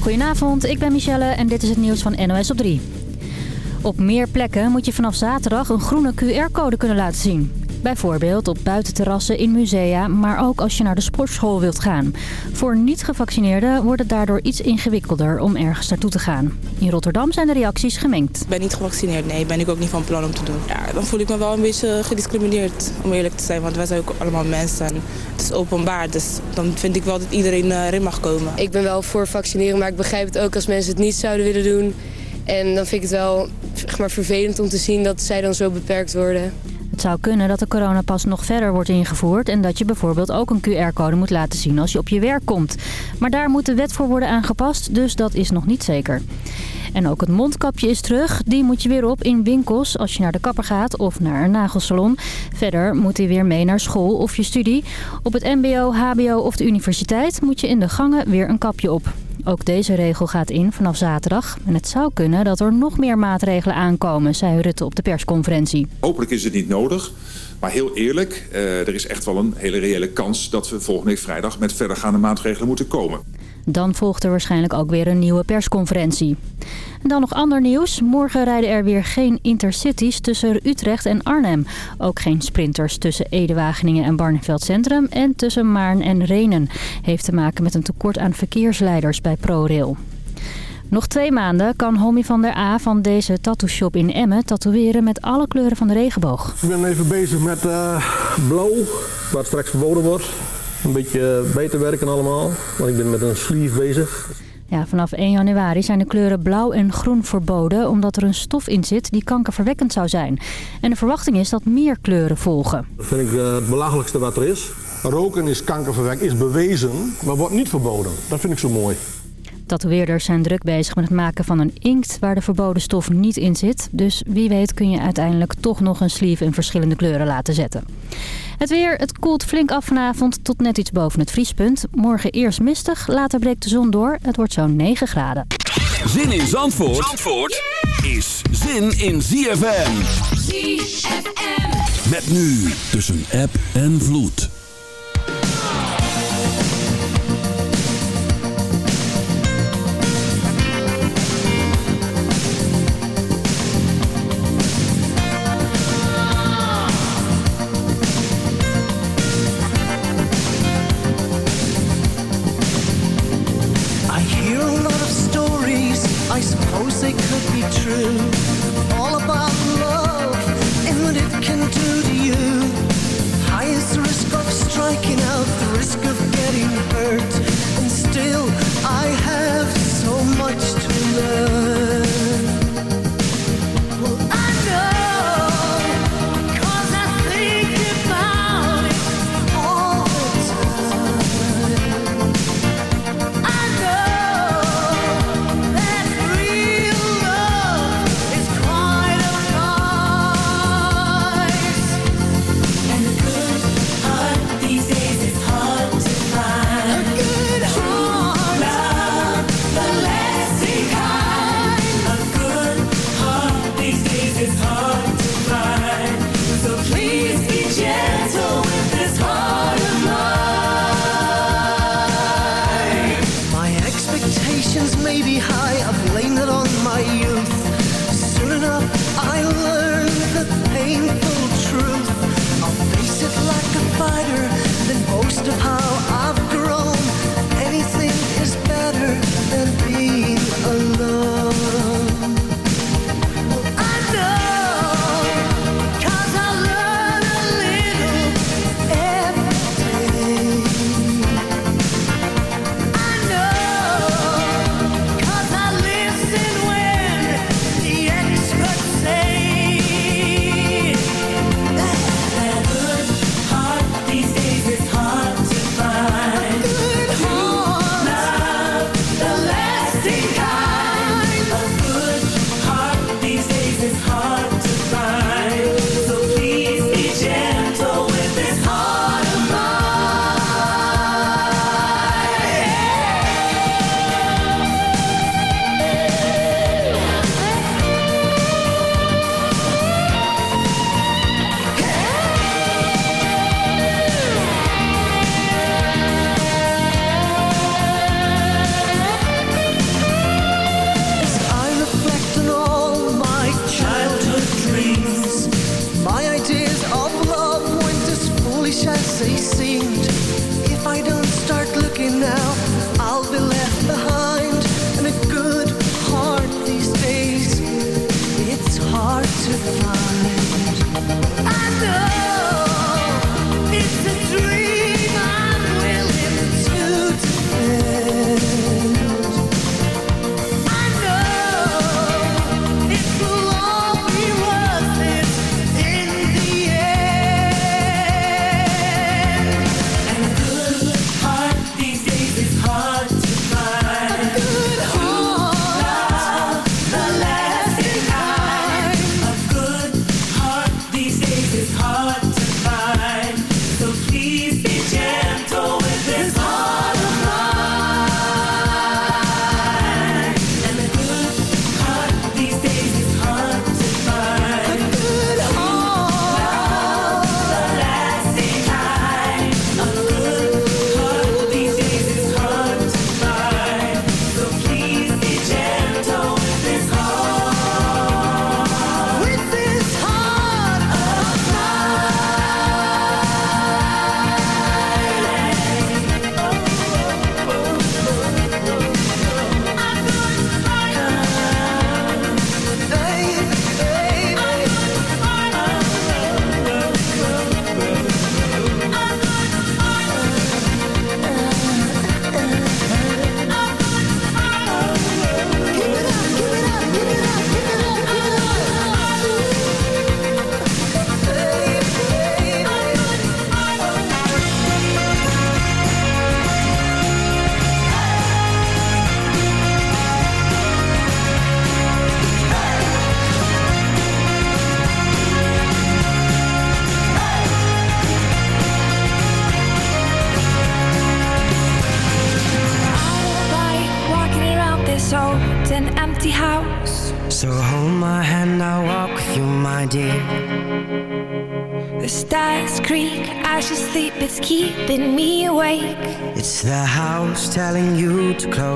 Goedenavond, ik ben Michelle en dit is het nieuws van NOS op 3. Op meer plekken moet je vanaf zaterdag een groene QR-code kunnen laten zien. Bijvoorbeeld op buitenterrassen in musea, maar ook als je naar de sportschool wilt gaan. Voor niet-gevaccineerden wordt het daardoor iets ingewikkelder om ergens naartoe te gaan. In Rotterdam zijn de reacties gemengd. Ik ben niet gevaccineerd, nee. Ben ik ook niet van plan om te doen. Ja, dan voel ik me wel een beetje gediscrimineerd, om eerlijk te zijn. Want wij zijn ook allemaal mensen en het is openbaar. Dus dan vind ik wel dat iedereen eh, erin mag komen. Ik ben wel voor vaccineren, maar ik begrijp het ook als mensen het niet zouden willen doen. En dan vind ik het wel zeg maar, vervelend om te zien dat zij dan zo beperkt worden. Het zou kunnen dat de coronapas nog verder wordt ingevoerd... en dat je bijvoorbeeld ook een QR-code moet laten zien als je op je werk komt. Maar daar moet de wet voor worden aangepast, dus dat is nog niet zeker. En ook het mondkapje is terug. Die moet je weer op in winkels als je naar de kapper gaat of naar een nagelsalon. Verder moet hij weer mee naar school of je studie. Op het mbo, hbo of de universiteit moet je in de gangen weer een kapje op. Ook deze regel gaat in vanaf zaterdag. En het zou kunnen dat er nog meer maatregelen aankomen, zei Rutte op de persconferentie. Hopelijk is het niet nodig. Maar heel eerlijk, eh, er is echt wel een hele reële kans dat we volgende week vrijdag met verdergaande maatregelen moeten komen. Dan volgt er waarschijnlijk ook weer een nieuwe persconferentie. En dan nog ander nieuws. Morgen rijden er weer geen intercities tussen Utrecht en Arnhem. Ook geen sprinters tussen Ede-Wageningen en Barneveld Centrum en tussen Maarn en Renen. Heeft te maken met een tekort aan verkeersleiders bij ProRail. Nog twee maanden kan Homie van der A van deze tattoo shop in Emmen tatoeëren met alle kleuren van de regenboog. Ik ben even bezig met uh, blauw, wat straks verboden wordt. Een beetje beter werken allemaal, want ik ben met een sleeve bezig. Ja, vanaf 1 januari zijn de kleuren blauw en groen verboden... omdat er een stof in zit die kankerverwekkend zou zijn. En de verwachting is dat meer kleuren volgen. Dat vind ik uh, het belachelijkste wat er is. Roken is kankerverwekkend, is bewezen, maar wordt niet verboden. Dat vind ik zo mooi. Tatoeëerders zijn druk bezig met het maken van een inkt waar de verboden stof niet in zit. Dus wie weet kun je uiteindelijk toch nog een sleeve in verschillende kleuren laten zetten. Het weer, het koelt flink af vanavond tot net iets boven het vriespunt. Morgen eerst mistig, later breekt de zon door. Het wordt zo'n 9 graden. Zin in Zandvoort, Zandvoort is zin in ZFM. ZFM. Met nu tussen app en vloed. Expectations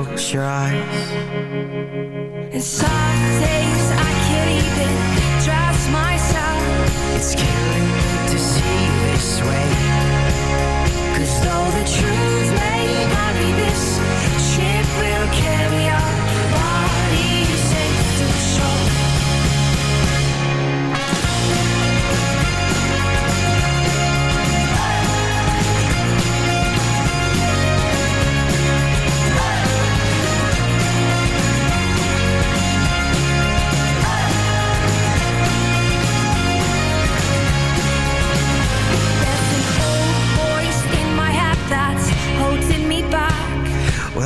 close your eyes. And some days I can't even trust myself. It's killing me to see you this way. Cause though the truth may vary, this ship will carry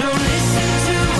Don't listen to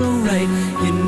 Lover so right. You need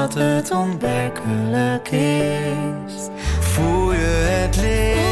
dat het onwerkelijk is. Voel je het licht?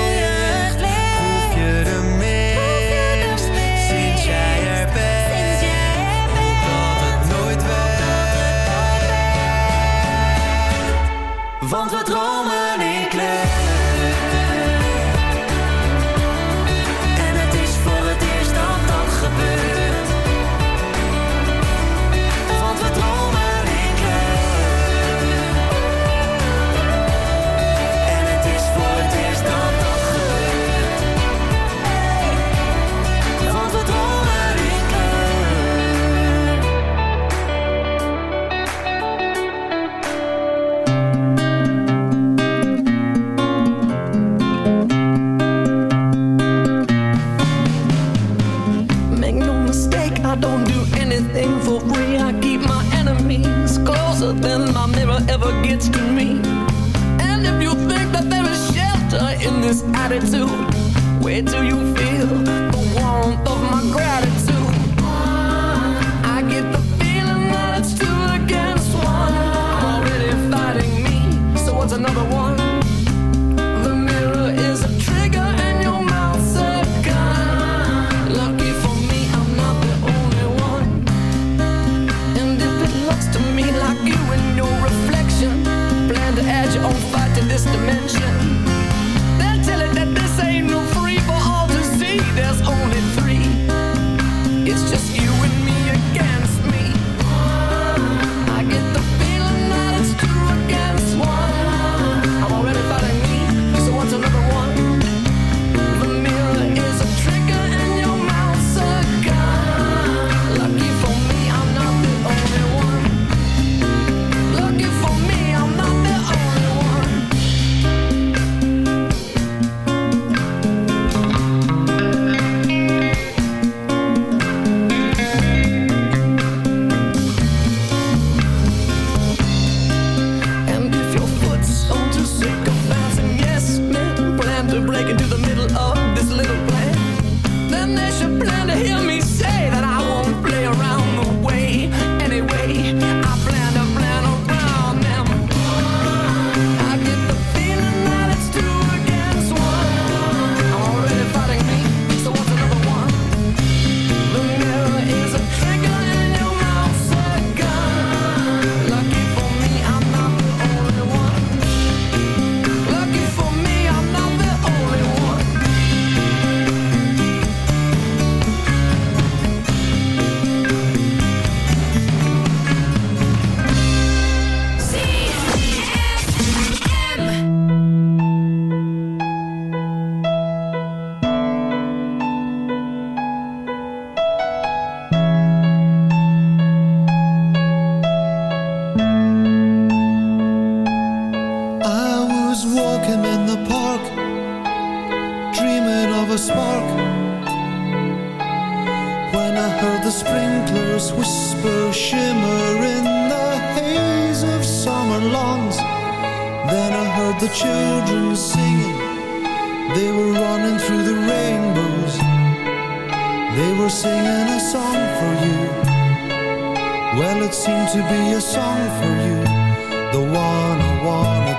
in this attitude? Where do you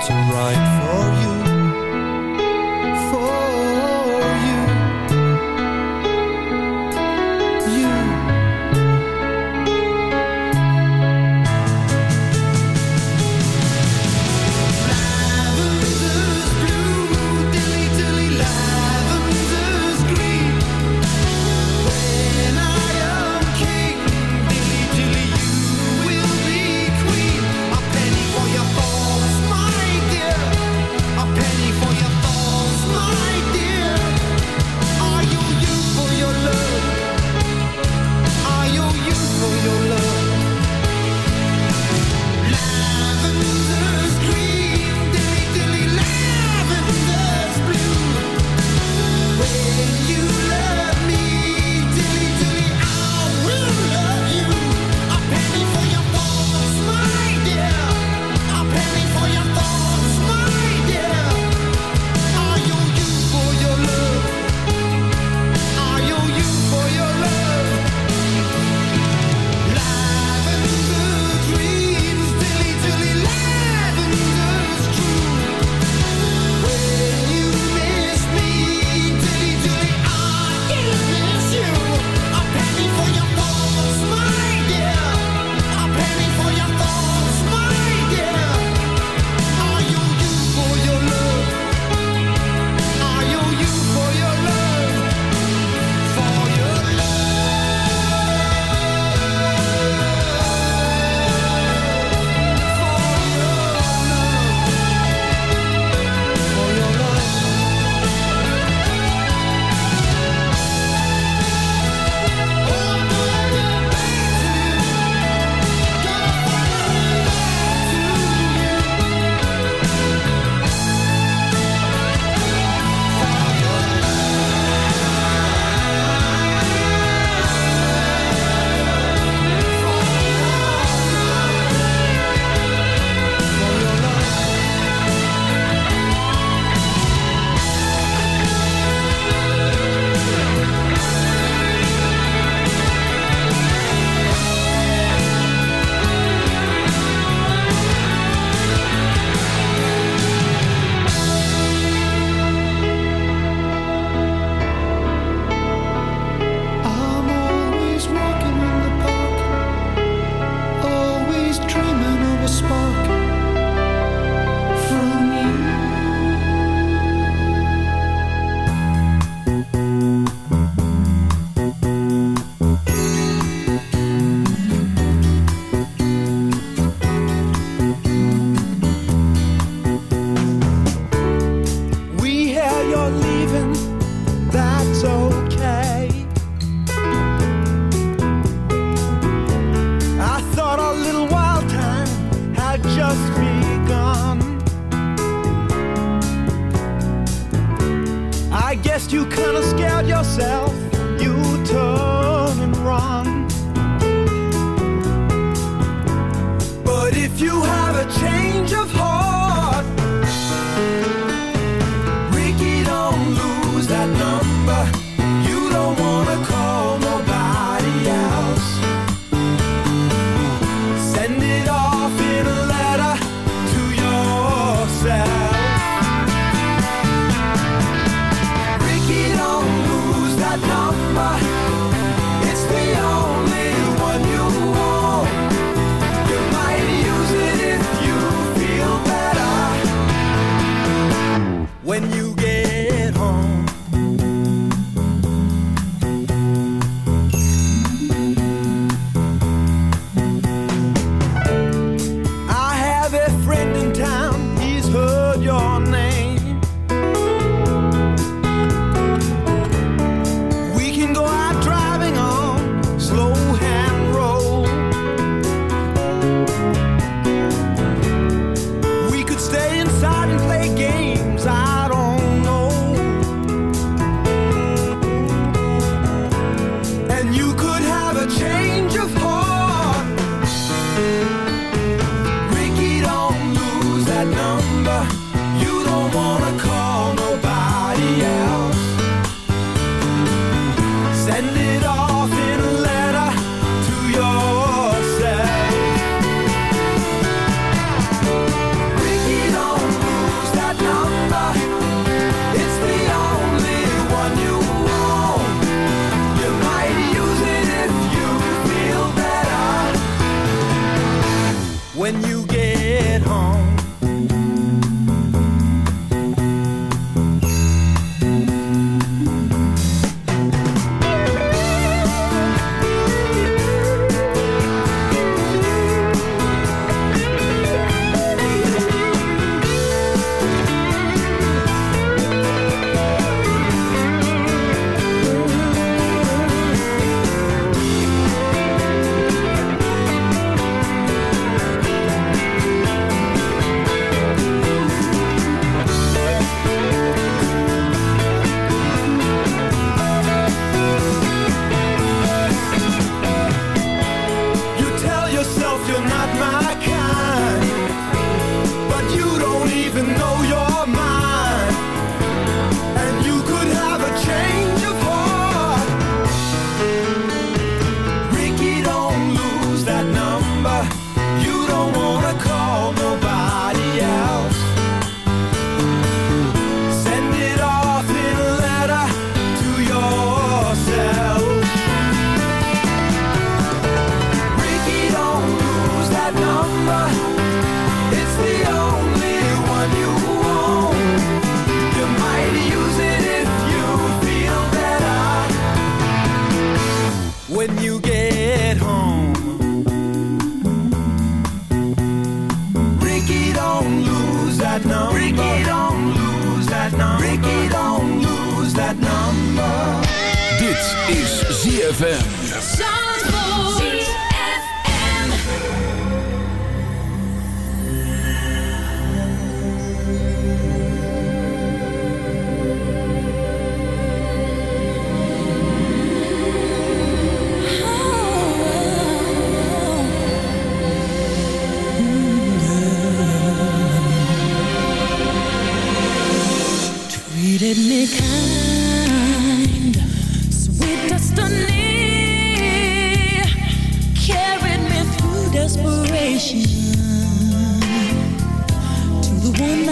to write for you.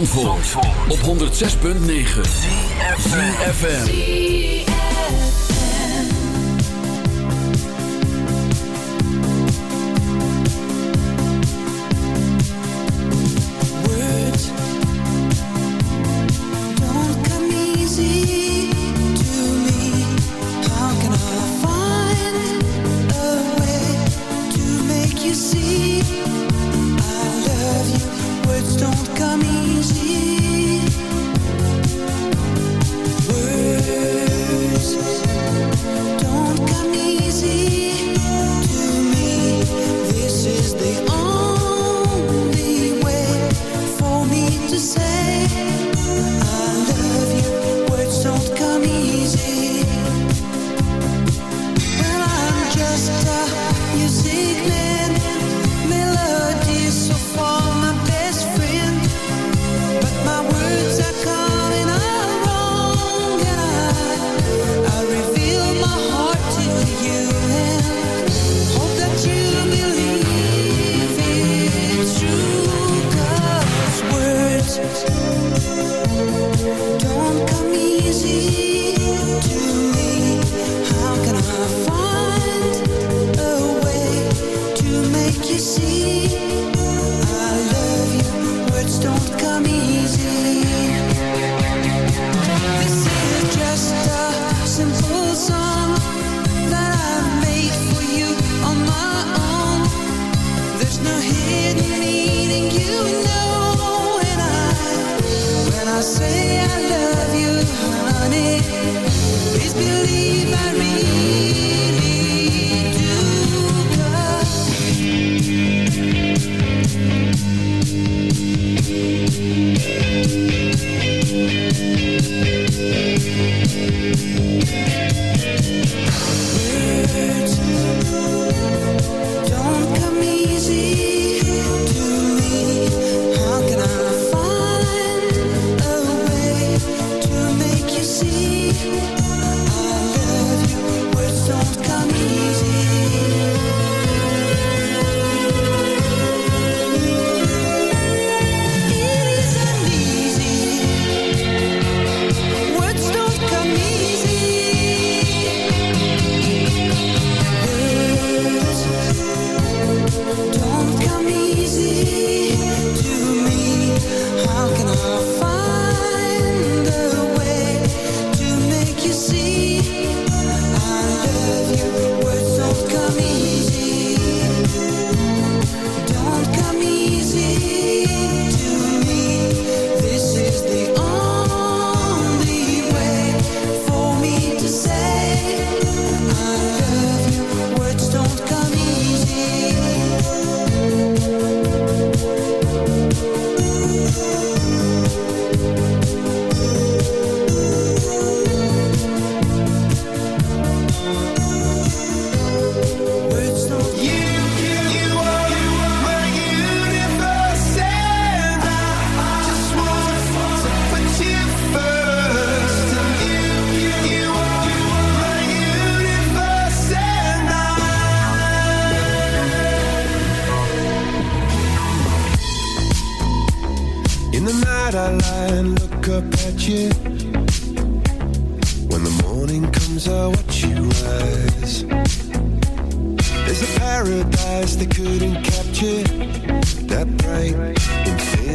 Op 106.9 FM.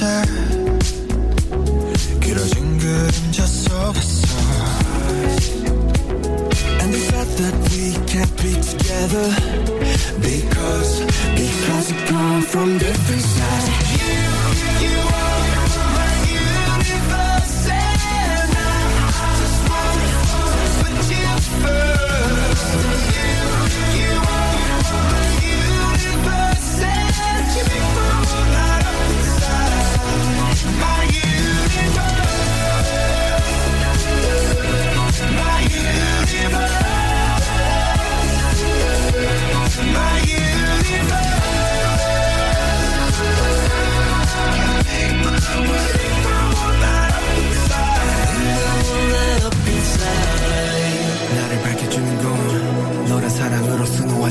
변했었지 길어진 그림자 속에서 And the fact that we can't be together Because, because we come from different 사랑으로